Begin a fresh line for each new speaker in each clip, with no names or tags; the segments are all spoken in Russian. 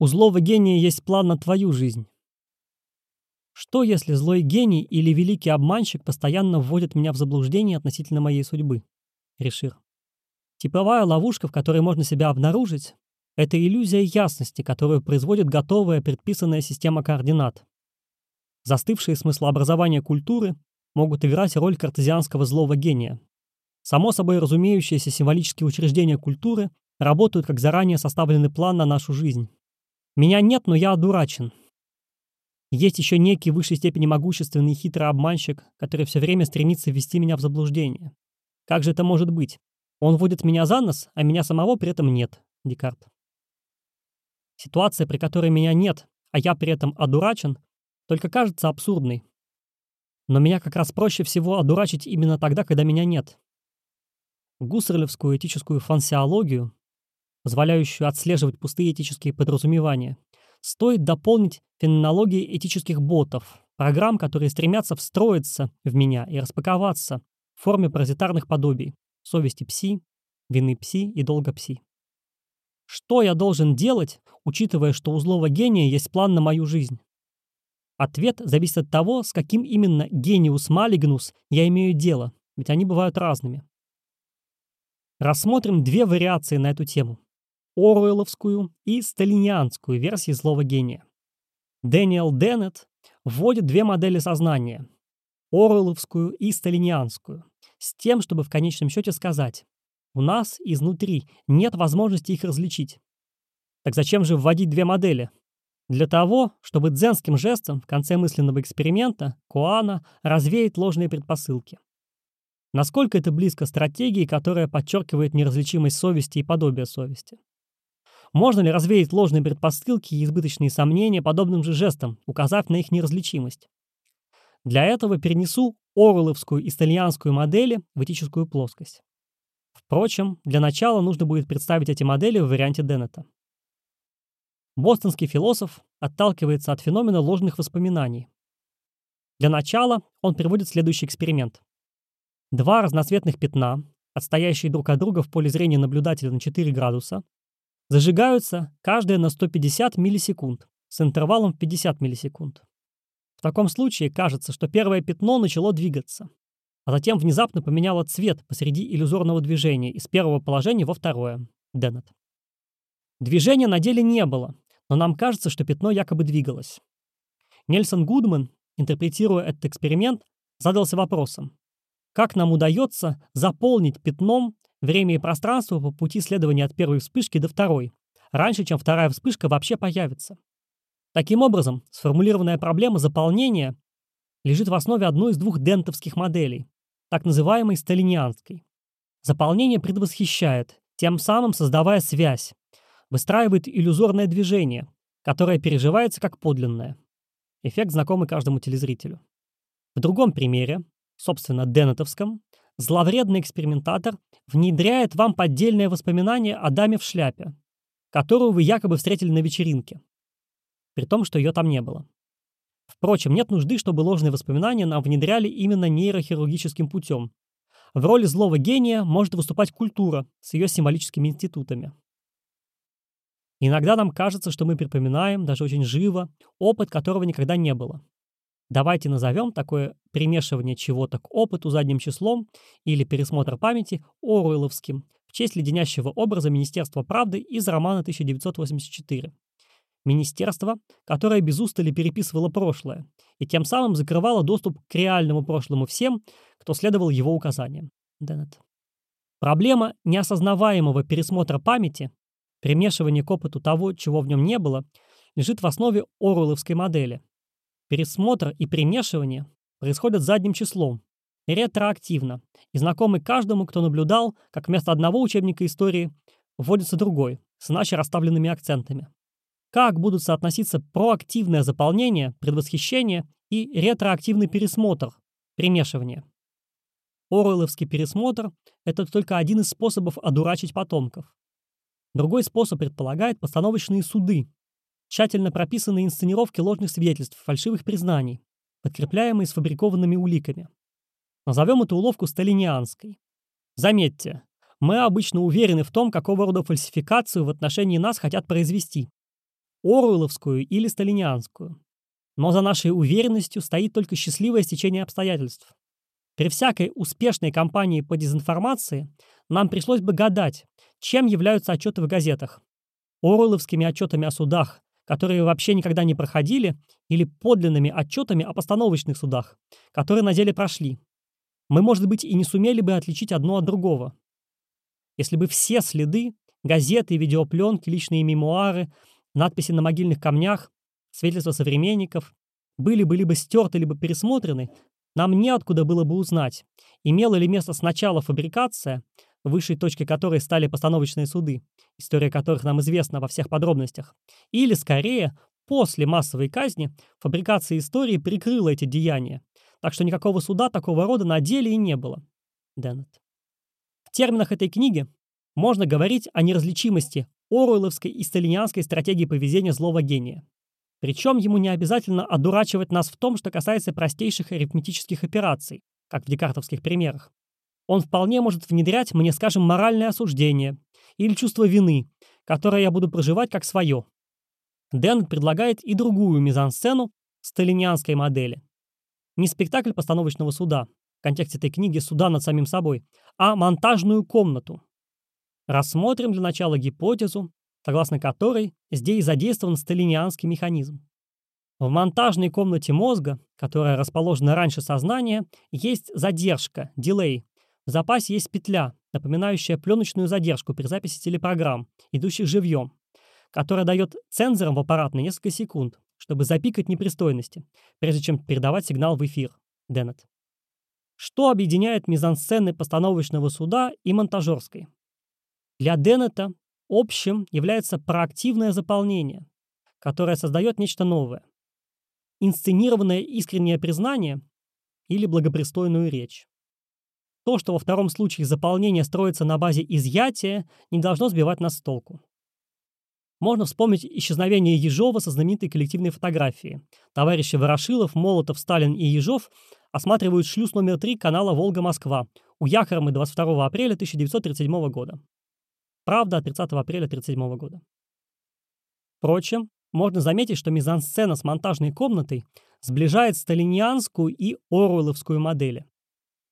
У злого гения есть план на твою жизнь. Что, если злой гений или великий обманщик постоянно вводит меня в заблуждение относительно моей судьбы? Решир. Типовая ловушка, в которой можно себя обнаружить, это иллюзия ясности, которую производит готовая предписанная система координат. Застывшие смыслообразования культуры могут играть роль картезианского злого гения. Само собой разумеющиеся символические учреждения культуры работают как заранее составленный план на нашу жизнь. Меня нет, но я одурачен. Есть еще некий в высшей степени могущественный и хитрый обманщик, который все время стремится ввести меня в заблуждение. Как же это может быть? Он вводит меня за нос, а меня самого при этом нет. Декарт. Ситуация, при которой меня нет, а я при этом одурачен, только кажется абсурдной. Но меня как раз проще всего одурачить именно тогда, когда меня нет. Гуссерлевскую этическую фансиологию позволяющую отслеживать пустые этические подразумевания, стоит дополнить феноменологией этических ботов, программ, которые стремятся встроиться в меня и распаковаться в форме паразитарных подобий совести пси, вины пси и долга пси. Что я должен делать, учитывая, что у злого гения есть план на мою жизнь? Ответ зависит от того, с каким именно гениус малигнус я имею дело, ведь они бывают разными. Рассмотрим две вариации на эту тему. Оруэлловскую и сталинианскую версии злого гения. Дэниел Деннет вводит две модели сознания – Оруэлловскую и сталинианскую, с тем, чтобы в конечном счете сказать «у нас изнутри нет возможности их различить». Так зачем же вводить две модели? Для того, чтобы дзенским жестом в конце мысленного эксперимента Куана развеет ложные предпосылки. Насколько это близко стратегии, которая подчеркивает неразличимость совести и подобие совести? Можно ли развеять ложные предпосылки и избыточные сомнения подобным же жестом, указав на их неразличимость? Для этого перенесу Оруэлловскую и стальянскую модели в этическую плоскость. Впрочем, для начала нужно будет представить эти модели в варианте Деннета. Бостонский философ отталкивается от феномена ложных воспоминаний. Для начала он приводит следующий эксперимент. Два разноцветных пятна, отстоящие друг от друга в поле зрения наблюдателя на 4 градуса, зажигаются каждые на 150 миллисекунд с интервалом в 50 миллисекунд. В таком случае кажется, что первое пятно начало двигаться, а затем внезапно поменяло цвет посреди иллюзорного движения из первого положения во второе. Деннет. Движения на деле не было, но нам кажется, что пятно якобы двигалось. Нельсон Гудман, интерпретируя этот эксперимент, задался вопросом, как нам удается заполнить пятном время и пространство по пути следования от первой вспышки до второй, раньше, чем вторая вспышка вообще появится. Таким образом, сформулированная проблема заполнения лежит в основе одной из двух дентовских моделей, так называемой сталинианской. Заполнение предвосхищает, тем самым создавая связь, выстраивает иллюзорное движение, которое переживается как подлинное. Эффект знакомый каждому телезрителю. В другом примере, собственно, денетовском, Зловредный экспериментатор внедряет вам поддельное воспоминание о даме в шляпе, которую вы якобы встретили на вечеринке, при том, что ее там не было. Впрочем, нет нужды, чтобы ложные воспоминания нам внедряли именно нейрохирургическим путем. В роли злого гения может выступать культура с ее символическими институтами. Иногда нам кажется, что мы припоминаем, даже очень живо, опыт, которого никогда не было. Давайте назовем такое примешивание чего-то к опыту задним числом или пересмотр памяти Оруэлловским в честь леденящего образа Министерства правды из романа 1984. Министерство, которое без устали переписывало прошлое и тем самым закрывало доступ к реальному прошлому всем, кто следовал его указаниям. Деннет. Проблема неосознаваемого пересмотра памяти, примешивания к опыту того, чего в нем не было, лежит в основе Оруэлловской модели – Пересмотр и примешивание происходят задним числом, ретроактивно, и знакомы каждому, кто наблюдал, как вместо одного учебника истории вводится другой, с иначе расставленными акцентами. Как будут соотноситься проактивное заполнение, предвосхищение и ретроактивный пересмотр, примешивание. Оруэлловский пересмотр – это только один из способов одурачить потомков. Другой способ предполагает постановочные суды, тщательно прописанные инсценировки ложных свидетельств, фальшивых признаний, подкрепляемые сфабрикованными уликами. Назовем эту уловку сталинианской. Заметьте, мы обычно уверены в том, какого рода фальсификацию в отношении нас хотят произвести. Оруэлловскую или сталинианскую. Но за нашей уверенностью стоит только счастливое стечение обстоятельств. При всякой успешной кампании по дезинформации нам пришлось бы гадать, чем являются отчеты в газетах. Оруэлловскими отчетами о судах, которые вообще никогда не проходили, или подлинными отчетами о постановочных судах, которые на деле прошли. Мы, может быть, и не сумели бы отличить одно от другого. Если бы все следы, газеты, видеопленки, личные мемуары, надписи на могильных камнях, свидетельства современников были бы либо стерты, либо пересмотрены, нам неоткуда было бы узнать, имела ли место сначала фабрикация, высшей точкой которой стали постановочные суды, история которых нам известна во всех подробностях, или, скорее, после массовой казни фабрикация истории прикрыла эти деяния, так что никакого суда такого рода на деле и не было. Деннет. В терминах этой книги можно говорить о неразличимости Оруэлловской и сталинианской стратегии поведения злого гения. Причем ему не обязательно одурачивать нас в том, что касается простейших арифметических операций, как в декартовских примерах. Он вполне может внедрять мне, скажем, моральное осуждение или чувство вины, которое я буду проживать как свое. Дэн предлагает и другую мизансцену сталинианской модели. Не спектакль постановочного суда, в контексте этой книги «Суда над самим собой», а монтажную комнату. Рассмотрим для начала гипотезу, согласно которой здесь задействован сталинианский механизм. В монтажной комнате мозга, которая расположена раньше сознания, есть задержка, дилей. В запасе есть петля, напоминающая пленочную задержку при записи телепрограмм, идущих живьем, которая дает цензорам в аппарат на несколько секунд, чтобы запикать непристойности, прежде чем передавать сигнал в эфир. Деннет. Что объединяет мизансцены постановочного суда и монтажерской? Для Деннета Общим является проактивное заполнение, которое создает нечто новое. Инсценированное искреннее признание или благопристойную речь. То, что во втором случае заполнение строится на базе изъятия, не должно сбивать нас с толку. Можно вспомнить исчезновение Ежова со знаменитой коллективной фотографии. Товарищи Ворошилов, Молотов, Сталин и Ежов осматривают шлюз номер 3 канала «Волга-Москва» у Яхромы 22 апреля 1937 года. Правда, 30 апреля 1937 года. Впрочем, можно заметить, что мизансцена с монтажной комнатой сближает сталинианскую и оруэлловскую модели.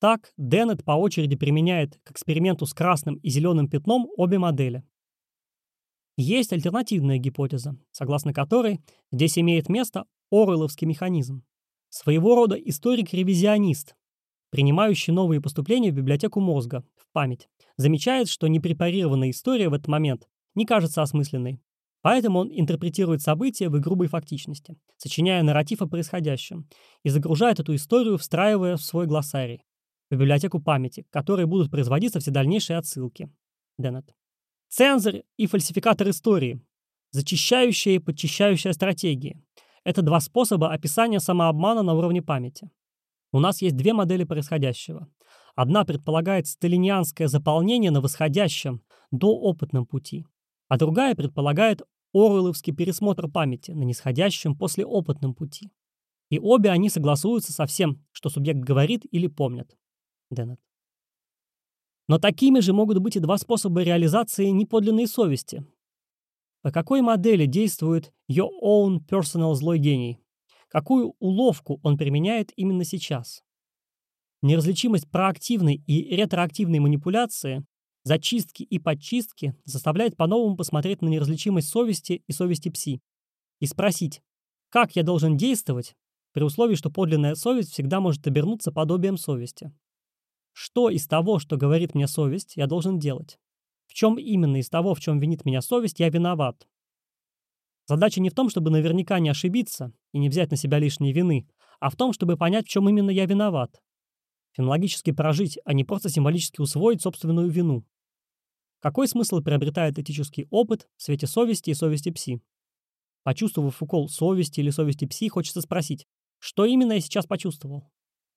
Так, Деннет по очереди применяет к эксперименту с красным и зеленым пятном обе модели. Есть альтернативная гипотеза, согласно которой здесь имеет место оруэлловский механизм. Своего рода историк-ревизионист, принимающий новые поступления в библиотеку мозга, в память, замечает, что непрепарированная история в этот момент не кажется осмысленной. Поэтому он интерпретирует события в их грубой фактичности, сочиняя нарратив о происходящем, и загружает эту историю, встраивая в свой глоссарий, в библиотеку памяти, к которой будут производиться все дальнейшие отсылки. Деннет. Цензор и фальсификатор истории. Зачищающая и подчищающая стратегии. Это два способа описания самообмана на уровне памяти. У нас есть две модели происходящего. Одна предполагает сталинианское заполнение на восходящем, до опытном пути, а другая предполагает Оруэлловский пересмотр памяти на нисходящем после опытном пути. И обе они согласуются со всем, что субъект говорит или помнит. Деннет. Но такими же могут быть и два способа реализации неподлинной совести. По какой модели действует your own personal злой гений? Какую уловку он применяет именно сейчас? Неразличимость проактивной и ретроактивной манипуляции, зачистки и подчистки заставляет по-новому посмотреть на неразличимость совести и совести пси и спросить, как я должен действовать, при условии, что подлинная совесть всегда может обернуться подобием совести. Что из того, что говорит мне совесть, я должен делать? В чем именно из того, в чем винит меня совесть, я виноват? Задача не в том, чтобы наверняка не ошибиться и не взять на себя лишние вины, а в том, чтобы понять, в чем именно я виноват, Фенологически прожить, а не просто символически усвоить собственную вину. Какой смысл приобретает этический опыт в свете совести и совести пси? Почувствовав укол совести или совести пси, хочется спросить, что именно я сейчас почувствовал?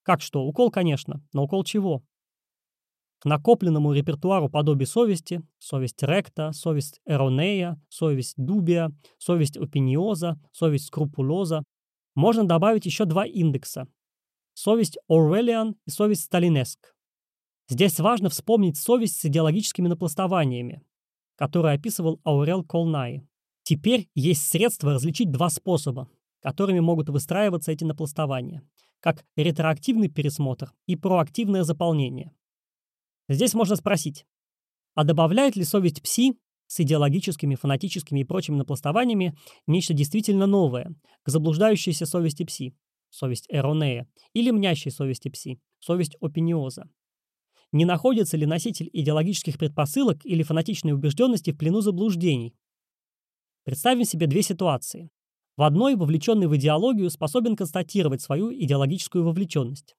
Как что? Укол, конечно, но укол чего? К накопленному репертуару подобий совести, совесть ректа, совесть эронея, совесть дубия, совесть опиниоза, совесть скрупулоза, можно добавить еще два индекса совесть Орвелиан и совесть Сталинеск. Здесь важно вспомнить совесть с идеологическими напластованиями, которые описывал Аурел Колнай. Теперь есть средства различить два способа, которыми могут выстраиваться эти напластования, как ретроактивный пересмотр и проактивное заполнение. Здесь можно спросить, а добавляет ли совесть пси с идеологическими, фанатическими и прочими напластованиями нечто действительно новое к заблуждающейся совести пси, совесть эронея, или мнящей совести пси, совесть опиниоза? Не находится ли носитель идеологических предпосылок или фанатичной убежденности в плену заблуждений? Представим себе две ситуации. В одной вовлеченный в идеологию способен констатировать свою идеологическую вовлеченность,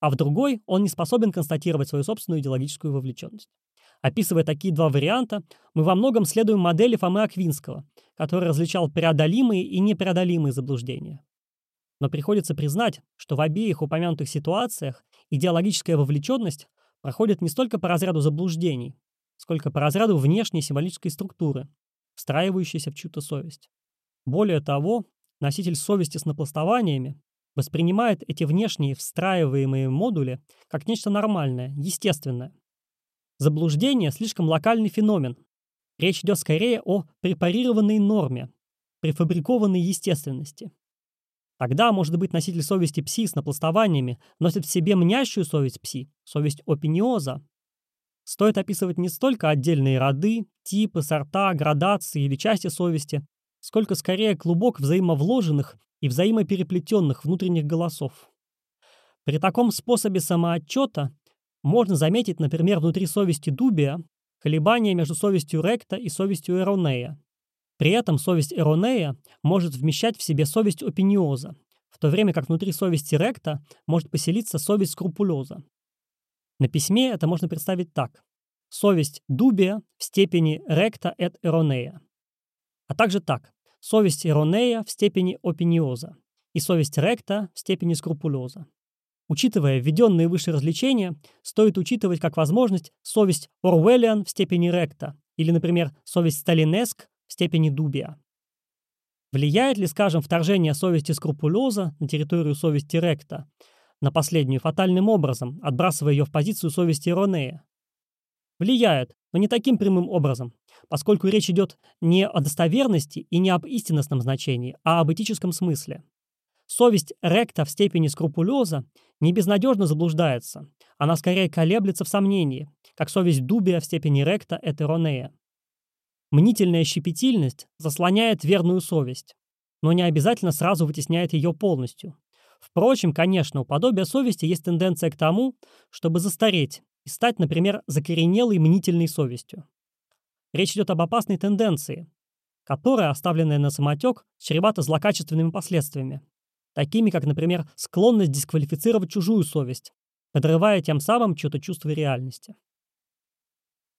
а в другой он не способен констатировать свою собственную идеологическую вовлеченность. Описывая такие два варианта, мы во многом следуем модели Фомы Аквинского, который различал преодолимые и непреодолимые заблуждения. Но приходится признать, что в обеих упомянутых ситуациях идеологическая вовлеченность проходит не столько по разряду заблуждений, сколько по разряду внешней символической структуры, встраивающейся в чью-то совесть. Более того, носитель совести с напластованиями воспринимает эти внешние встраиваемые модули как нечто нормальное, естественное. Заблуждение – слишком локальный феномен. Речь идет скорее о препарированной норме, префабрикованной естественности. Тогда, может быть, носитель совести пси с напластованиями носит в себе мнящую совесть пси, совесть опиниоза. Стоит описывать не столько отдельные роды, типы, сорта, градации или части совести, сколько скорее клубок взаимовложенных и взаимопереплетенных внутренних голосов. При таком способе самоотчета можно заметить, например, внутри совести Дубия колебания между совестью Ректа и совестью Эронея, при этом совесть Эронея может вмещать в себе совесть опиниоза, в то время как внутри совести Ректа может поселиться совесть скрупулеза. На письме это можно представить так. Совесть Дубия в степени Ректа et Эронея. А также так. Совесть Эронея в степени опиниоза и совесть Ректа в степени скрупулеза. Учитывая введенные выше развлечения, стоит учитывать как возможность совесть Орвеллиан в степени Ректа или, например, совесть Сталинеск в степени дубия. Влияет ли, скажем, вторжение совести скрупулеза на территорию совести ректа на последнюю фатальным образом, отбрасывая ее в позицию совести Ронея? Влияет, но не таким прямым образом, поскольку речь идет не о достоверности и не об истинностном значении, а об этическом смысле. Совесть ректа в степени скрупулеза не безнадежно заблуждается, она скорее колеблется в сомнении, как совесть дубия в степени ректа этеронея. Мнительная щепетильность заслоняет верную совесть, но не обязательно сразу вытесняет ее полностью. Впрочем, конечно, у подобия совести есть тенденция к тому, чтобы застареть и стать, например, закоренелой мнительной совестью. Речь идет об опасной тенденции, которая, оставленная на самотек, чревата злокачественными последствиями, такими как, например, склонность дисквалифицировать чужую совесть, подрывая тем самым чье-то чувство реальности.